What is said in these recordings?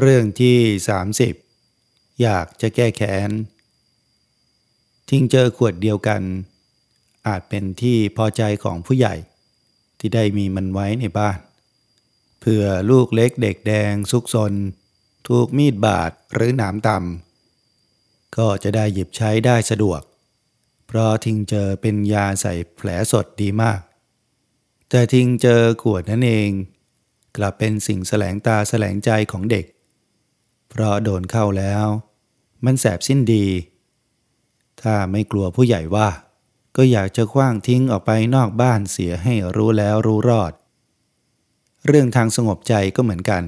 เรื่องที่ 30 อยากจะแก้แค้น ทิ้งเจอขวดเดียวกัน อาจเป็นที่พอใจของผู้ใหญ่ ที่ได้มีมันไว้ในบ้าน เพื่อลูกเล็กเด็กแดงซุกซน ถูกมีดบาดหรือหนามต่ำก็จะได้หยิบใช้ได้สะดวก เพราะทิ้งเจอเป็นยาใส่แผลสดดีมาก แต่ทิ้งเจอขวดนั่นเองกลับเป็นสิ่งแสลงตาแสลงใจของเด็ก เพราะโดนเข้าแล้ว มันแสบสิ้นดี ถ้าไม่กลัวผู้ใหญ่ว่า ก็อยากจะคว้างทิ้งออกไปนอกบ้านเสียให้รู้แล้วรู้รอด เรื่องทางสงบใจก็เหมือนกัน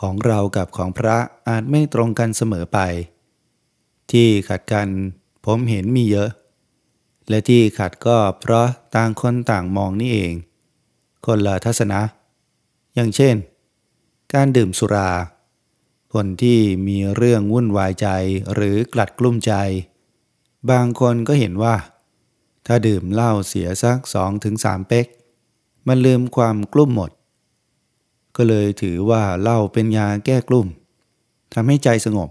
ของเรากับของพระอาจไม่ตรงกันเสมอไป ที่ขัดกันผมเห็นมีเยอะ และที่ขัดก็เพราะต่างคนต่างมองนี่เอง คนละทัศนะ อย่างเช่น การดื่มสุรา คนที่มีเรื่องวุ่นวายใจหรือกลัดกลุ้มใจ บางคนก็เห็นว่า ถ้าดื่มเหล้าเสียสักสองถึงสามเป๊ก มันลืมความกลุ้มหมด ก็เลยถือว่าเหล้าเป็นยาแก้กลุ้มทำให้ใจสงบ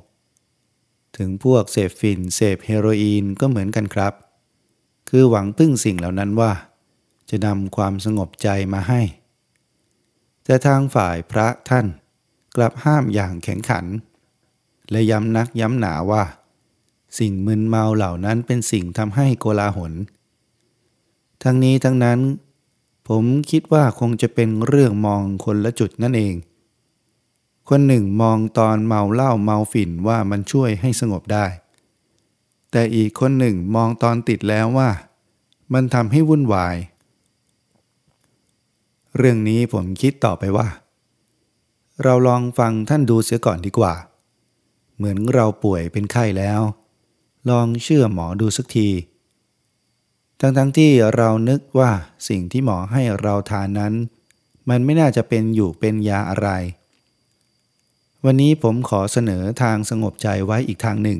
ถึงพวกเสพฝิ่นเสพเฮโรอีนก็เหมือนกันครับ คือหวังพึ่งสิ่งเหล่านั้นว่า จะนำความสงบใจมาให้ แต่ทางฝ่ายพระท่าน กลับห้ามอย่างแข็งขัน และย้ำนักย้ำหนาว่า สิ่งมึนเมาเหล่านั้นเป็นสิ่งทำให้โกลาหล ทั้งนี้ทั้งนั้น ผมคิดว่าคงจะเป็นเรื่องมองคนละจุดนั่นเอง คนหนึ่งมองตอนเมาเหล้าเมาฝิ่นว่ามันช่วยให้สงบได้ แต่อีกคนหนึ่งมองตอนติดแล้วว่า มันทำให้วุ่นวายเรื่องนี้ผมคิดต่อไปว่า เราลองฟังท่านดูเสียก่อนดีกว่า เหมือนเราป่วยเป็นไข้แล้ว ลองเชื่อหมอดูสักที ทั้งๆทที่เรานึกว่าสิ่งที่หมอให้เราทานนั้น มันไม่น่าจะเป็นอยู่เป็นยาอะไร วันนี้ผมขอเสนอทางสงบใจไว้อีกทางหนึ่ง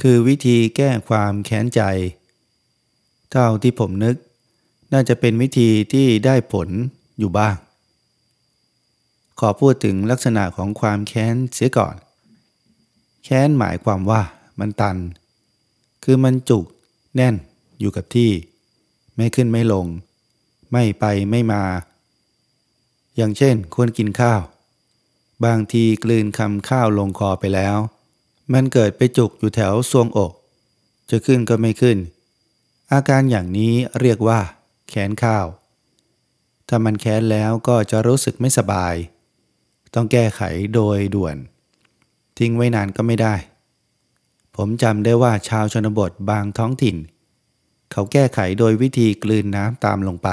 คือวิธีแก้ความแค้นใจ เท่าที่ผมนึก น่าจะเป็นวิธีที่ได้ผลอยู่บ้าง ขอพูดถึงลักษณะของความแค้นเสียก่อน แค้นหมายความว่ามันตัน คือมันจุก แน่นอยู่กับที่ ไม่ขึ้นไม่ลง ไม่ไปไม่มา อย่างเช่นควรกินข้าว บางทีกลืนคำข้าวลงคอไปแล้ว มันเกิดไปจุกอยู่แถวทรวงอก จะขึ้นก็ไม่ขึ้น อาการอย่างนี้เรียกว่าแค้นข้าว ถ้ามันแค้นแล้วก็จะรู้สึกไม่สบาย ต้องแก้ไขโดยด่วน ทิ้งไว้นานก็ไม่ได้ ผมจำได้ว่าชาวชนบทบางท้องถิ่น เขาแก้ไขโดยวิธีกลืนน้ำตามลงไป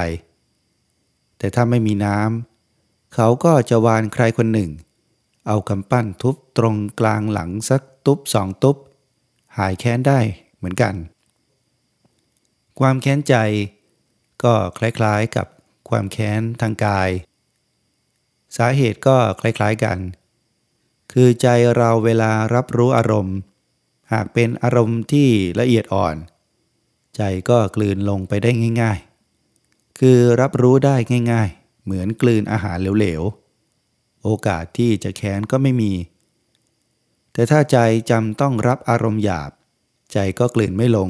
แต่ถ้าไม่มีน้ำเขาก็จะวานใครคนหนึ่ง เอากำปั้นทุบตรงกลางหลังสักตุบสองตุบ หายแค้นได้เหมือนกัน ความแค้นใจก็คล้ายๆกับความแค้นทางกาย สาเหตุก็คล้ายๆกัน คือใจเราเวลารับรู้อารมณ์ หากเป็นอารมณ์ที่ละเอียดอ่อน ใจก็กลืนลงไปได้ง่าย ๆ คือรับรู้ได้ง่าย ๆ เหมือนกลืนอาหารเหลวๆ โอกาสที่จะแค้นก็ไม่มี แต่ถ้าใจจำต้องรับอารมณ์หยาบ ใจก็กลืนไม่ลง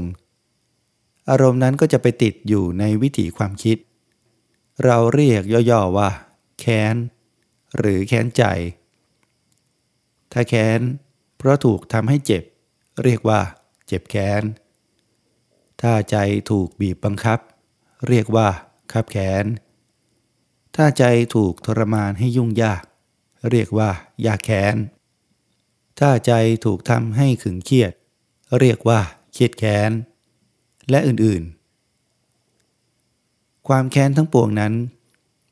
อารมณ์นั้นก็จะไปติดอยู่ในวิถีความคิด เราเรียกย่อๆว่า แค้น หรือแค้นใจ ถ้าแค้น เพราะถูกทำให้เจ็บ เรียกว่า เจ็บแค้น ถ้าใจถูกบีบบังคับ เรียกว่าคับแค้น ถ้าใจถูกทรมานให้ยุ่งยาก เรียกว่ายากแค้น ถ้าใจถูกทำให้ขึงเครียด เรียกว่าเครียดแค้น และอื่นๆ ความแค้นทั้งปวงนั้น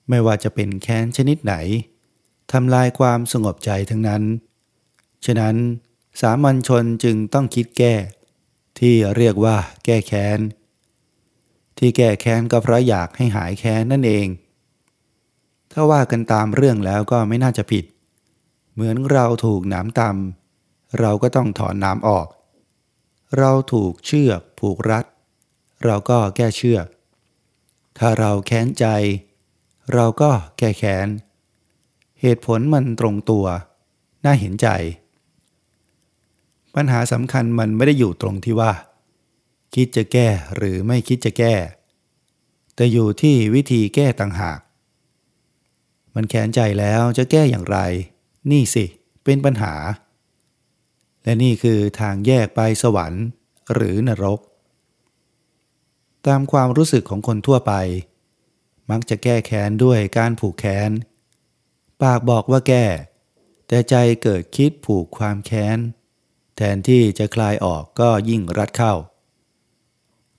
ไม่ว่าจะเป็นแค้นชนิดไหน ทำลายความสงบใจทั้งนั้น ฉะนั้นสามัญชนจึงต้องคิดแก้ ที่เรียกว่าแก้แค้น ที่แก้แค้นก็เพราะอยากให้หายแค้นนั่นเอง ถ้าว่ากันตามเรื่องแล้วก็ไม่น่าจะผิด เหมือนเราถูกหนามตำเราก็ต้องถอนหนามออก เราถูกเชือกผูกรัด เราก็แก้เชือก ถ้าเราแค้นใจ เราก็แก้แค้น เหตุผลมันตรงตัว น่าเห็นใจ ปัญหาสำคัญมันไม่ได้อยู่ตรงที่ว่า คิดจะแก้หรือไม่คิดจะแก้ แต่อยู่ที่วิธีแก้ต่างหาก มันแค้นใจแล้วจะแก้อย่างไร นี่สิ เป็นปัญหา และนี่คือทางแยกไปสวรรค์ หรือนรก ตามความรู้สึกของคนทั่วไป มักจะแก้แค้นด้วยการผูกแค้น ปากบอกว่าแก้ แต่ใจเกิดคิดผูกความแค้น แทนที่จะคลายออกก็ยิ่งรัดเข้า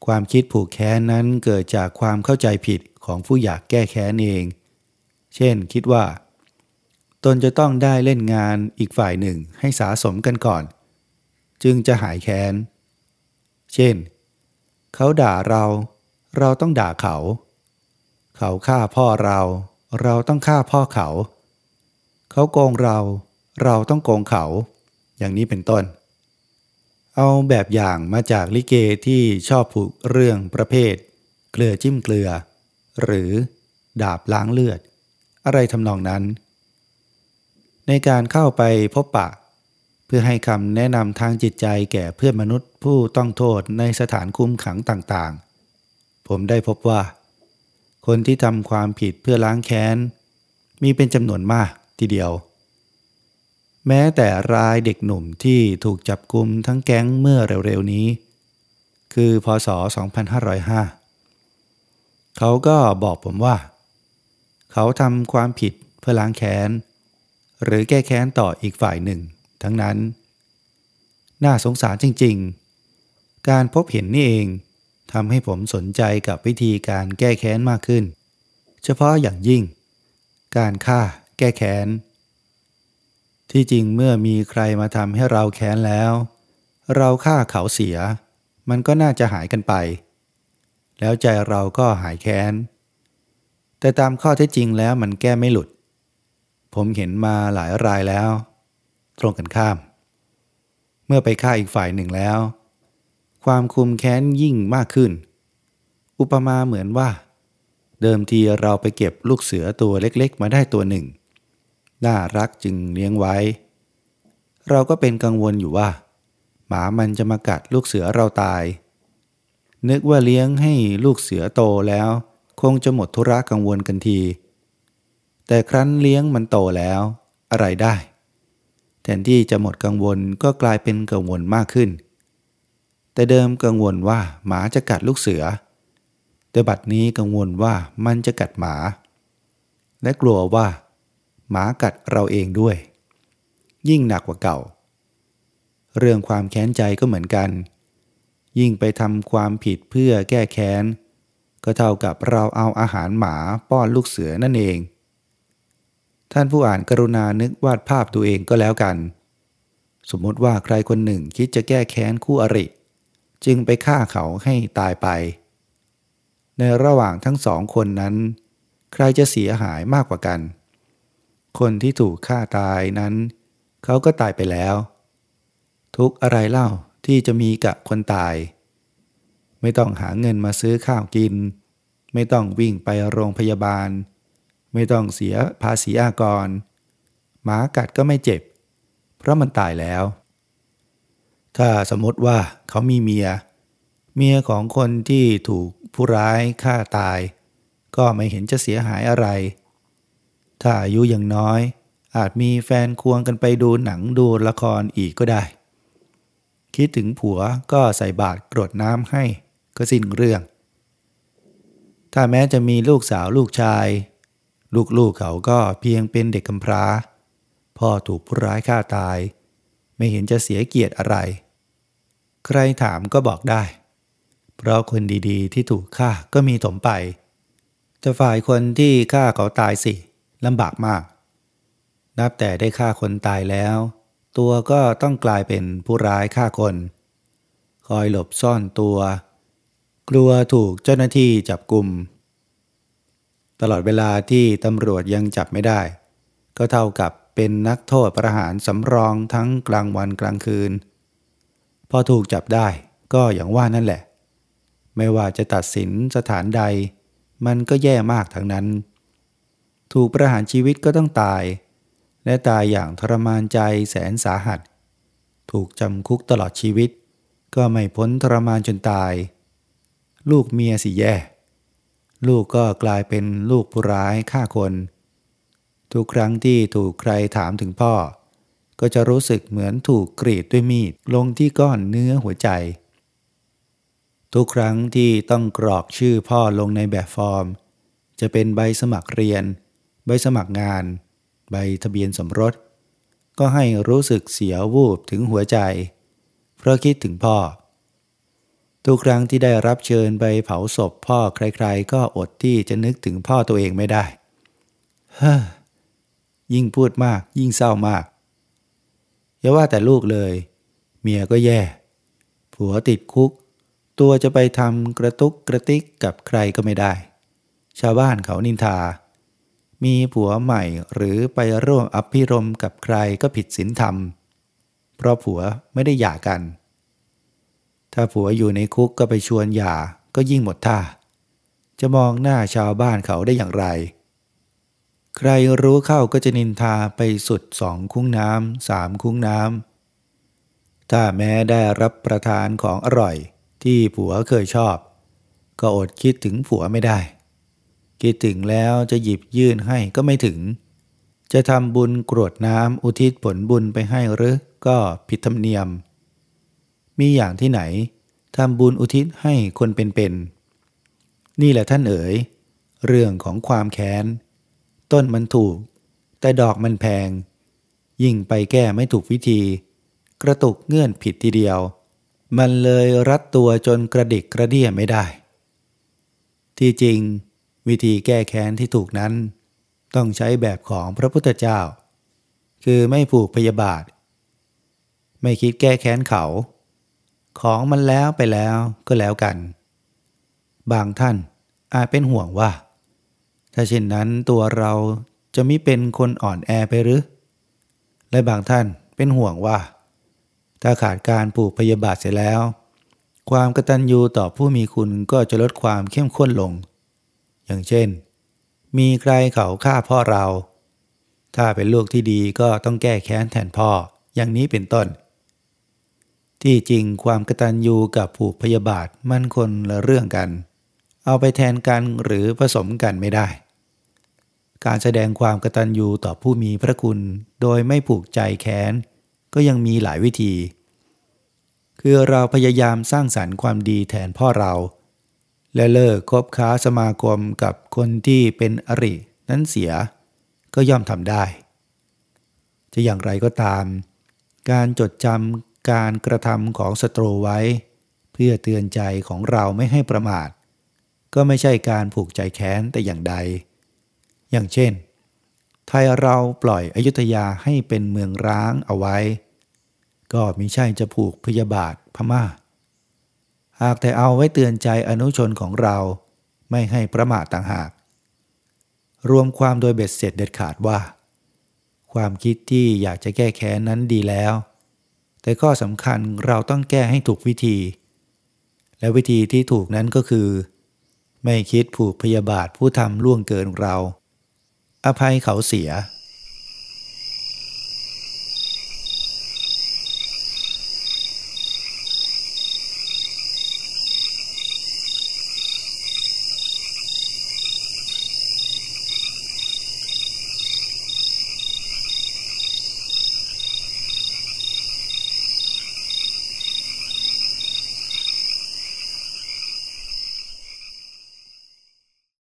ความคิดผูกแค้นนั้นเกิดจากความเข้าใจผิดของผู้อยากแก้แค้นเอง เช่นคิดว่า ตนจะต้องได้เล่นงานอีกฝ่ายหนึ่งให้สาสมกันก่อน จึงจะหายแค้น เช่น เขาด่าเรา เราต้องด่าเขา เขาฆ่าพ่อเรา เราต้องฆ่าพ่อเขา เขาโกงเรา เราต้องโกงเขา อย่างนี้เป็นต้น เอาแบบอย่างมาจากลิเกที่ชอบผูกเรื่องประเภท เกลือจิ้มเกลือ หรือดาบล้างเลือด อะไรทำนองนั้น ในการเข้าไปพบปะ เพื่อให้คำแนะนำทางจิตใจแก่เพื่อนมนุษย์ผู้ต้องโทษในสถานคุมขังต่างๆ ผมได้พบว่า คนที่ทำความผิดเพื่อล้างแค้น มีเป็นจำนวนมาก ทีเดียว แม้แต่รายเด็กหนุ่มที่ถูกจับกุมทั้งแก๊งเมื่อเร็วๆนี้ คือพศ 2505 เขาก็บอกผมว่า เขาทำความผิดเพื่อล้างแค้น หรือแก้แค้นต่ออีกฝ่ายหนึ่ง ทั้งนั้น น่าสงสารจริง ๆ การพบเห็นนี่เองทำให้ผมสนใจกับวิธีการแก้แค้นมากขึ้น เฉพาะอย่างยิ่ง การฆ่า แก้แค้น ที่จริงเมื่อมีใครมาทำให้เราแค้นแล้ว เราฆ่าเขาเสีย มันก็น่าจะหายกันไป แล้วใจเราก็หายแค้น แต่ตามข้อเท็จจริงแล้วมันแก้ไม่หลุด ผมเห็นมาหลายรายแล้ว ตรงกันข้าม เมื่อไปฆ่าอีกฝ่ายหนึ่งแล้ว ความคุมแค้นยิ่งมากขึ้น อุปมาเหมือนว่าเดิมทีเราไปเก็บลูกเสือตัวเล็กๆ มาได้ตัวหนึ่ง น่ารักจึงเลี้ยงไว้ เราก็เป็นกังวลอยู่ว่า หมามันจะมากัดลูกเสือเราตาย นึกว่าเลี้ยงให้ลูกเสือโตแล้ว คงจะหมดธุระกังวลกันที แต่ครั้นเลี้ยงมันโตแล้ว อะไรได้ แทนที่จะหมดกังวลก็กลายเป็นกังวลมากขึ้น แต่เดิมกังวลว่าหมาจะกัดลูกเสือ แต่บัดนี้กังวลว่ามันจะกัดหมา และกลัวว่า หมากัดเราเองด้วย ยิ่งหนักกว่าเก่า เรื่องความแค้นใจก็เหมือนกัน ยิ่งไปทำความผิดเพื่อแก้แค้น ก็เท่ากับเราเอาอาหารหมาป้อนลูกเสือนั่นเอง ท่านผู้อ่านกรุณานึกวาดภาพตัวเองก็แล้วกัน สมมติว่าใครคนหนึ่งคิดจะแก้แค้นคู่อริ จึงไปฆ่าเขาให้ตายไป ในระหว่างทั้งสองคนนั้น ใครจะเสียหายมากกว่ากัน คนที่ถูกฆ่าตายนั้น เขาก็ตายไปแล้ว ทุกอะไรเล่าที่จะมีกับคนตาย ไม่ต้องหาเงินมาซื้อข้าวกิน ไม่ต้องวิ่งไปโรงพยาบาล ไม่ต้องเสียภาษีอากร หมากัดก็ไม่เจ็บ เพราะมันตายแล้ว ถ้าสมมติว่าเขามีเมีย เมียของคนที่ถูกผู้ร้ายฆ่าตาย ก็ไม่เห็นจะเสียหายอะไร ถ้าอายุยังน้อย อาจมีแฟนควงกันไปดูหนังดูละครอีกก็ได้ คิดถึงผัวก็ใส่บาตรกรดน้ำให้ก็สิ้นเรื่อง ถ้าแม้จะมีลูกสาวลูกชาย ลูกๆเขาก็เพียงเป็นเด็กกำพร้า พ่อถูกผู้ร้ายฆ่าตาย ไม่เห็นจะเสียเกียรติอะไร ใครถามก็บอกได้ เพราะคนดีๆที่ถูกฆ่าก็มีถมไปแต่ฝ่ายคนที่ฆ่าเขาตายสิ ลำบากมาก นับแต่ได้ฆ่าคนตายแล้ว ตัวก็ต้องกลายเป็นผู้ร้ายฆ่าคน คอยหลบซ่อนตัว กลัวถูกเจ้าหน้าที่จับกลุ่ม ตลอดเวลาที่ตำรวจยังจับไม่ได้ ก็เท่ากับเป็นนักโทษประหารสำรองทั้งกลางวันกลางคืน พอถูกจับได้ก็อย่างว่านั่นแหละ ไม่ว่าจะตัดสินสถานใด มันก็แย่มากทั้งนั้น ถูกประหารชีวิตก็ต้องตาย และตายอย่างทรมานใจแสนสาหัส ถูกจำคุกตลอดชีวิต ก็ไม่พ้นทรมานจนตาย ลูกเมียสิแย่ ลูกก็กลายเป็นลูกผู้ร้ายฆ่าคน ทุกครั้งที่ถูกใครถามถึงพ่อ ก็จะรู้สึกเหมือนถูกกรีดด้วยมีดลงที่ก้อนเนื้อหัวใจ ทุกครั้งที่ต้องกรอกชื่อพ่อลงในแบบฟอร์มจะเป็นใบสมัครเรียน ใบสมัครงาน ใบทะเบียนสมรส ก็ให้รู้สึกเสียวูบถึงหัวใจ เพราะคิดถึงพ่อ ทุกครั้งที่ได้รับเชิญไปเผาศพพ่อใครๆ ก็อดที่จะนึกถึงพ่อตัวเองไม่ได้เฮ้อยิ่งพูดมากยิ่งเศร้ามากอย่าว่าแต่ลูกเลย เมียก็แย่ ผัวติดคุก ตัวจะไปทำกระตุกกระติกกับใครก็ไม่ได้ ชาวบ้านเขานินทา มีผัวใหม่หรือไปร่วมอภิรมกับใครก็ผิดศีลธรรม เพราะผัวไม่ได้หย่ากัน ถ้าผัวอยู่ในคุกก็ไปชวนหย่าก็ยิ่งหมดท่า จะมองหน้าชาวบ้านเขาได้อย่างไร ใครรู้เข้าก็จะนินทาไปสุดสองคุ้งน้ำสามคุ้งน้ำถ้าแม้ได้รับประทานของอร่อยที่ผัวเคยชอบ ก็อดคิดถึงผัวไม่ได้ คิดถึงแล้วจะหยิบยื่นให้ก็ไม่ถึง จะทำบุญกรวดน้ำอุทิศผลบุญไปให้หรือก็ผิดธรรมเนียม มีอย่างที่ไหนทำบุญอุทิศให้คนเป็นๆนี่แหละท่านเอ๋ย เรื่องของความแค้น ต้นมันถูก แต่ดอกมันแพง ยิ่งไปแก้ไม่ถูกวิธี กระตุกเงื่อนผิดทีเดียว มันเลยรัดตัวจนกระดิกกระเดี่ยไม่ได้ ที่จริง วิธีแก้แค้นที่ถูกนั้น ต้องใช้แบบของพระพุทธเจ้า คือไม่ผูกพยาบาท ไม่คิดแก้แค้นเขา ของมันแล้วไปแล้วก็แล้วกัน บางท่านอาจเป็นห่วงว่า ถ้าเช่นนั้นตัวเราจะไมิเป็นคนอ่อนแอไปหรือ และบางท่านเป็นห่วงว่า ถ้าขาดการผูกพยาบาทเสร็จแล้ว ความกตัญญูต่อผู้มีคุณก็จะลดความเข้มข้นลง อย่างเช่น มีใครเขาฆ่าพ่อเรา ถ้าเป็นลูกที่ดีก็ต้องแก้แค้นแทนพ่ออย่างนี้เป็นต้น ที่จริงความกตัญญูกับผูกพยาบาทมันคนละเรื่องกัน เอาไปแทนกันหรือผสมกันไม่ได้ การแสดงความกตัญญูต่อผู้มีพระคุณโดยไม่ผูกใจแค้นก็ยังมีหลายวิธี คือเราพยายามสร้างสรรค์ความดีแทนพ่อเรา และเลิกคบค้าสมาคมกับคนที่เป็นอริ นั้นเสียก็ย่อมทำได้ จะอย่างไรก็ตาม การจดจำการกระทำของศัตรูไว้ เพื่อเตือนใจของเราไม่ให้ประมาท ก็ไม่ใช่การผูกใจแค้นแต่อย่างใด อย่างเช่น ไทยเราปล่อยอยุธยาให้เป็นเมืองร้างเอาไว้ ก็มิใช่จะผูกพยาบาทพม่า หากแต่เอาไว้เตือนใจอนุชนของเรา ไม่ให้ประมาทต่างหาก รวมความโดยเบ็ดเสร็จเด็ดขาดว่า ความคิดที่อยากจะแก้แค้นนั้นดีแล้ว แต่ข้อสำคัญเราต้องแก้ให้ถูกวิธี และวิธีที่ถูกนั้นก็คือ ไม่คิดผูกพยาบาทผู้ทำล่วงเกินเรา อภัยเขาเสีย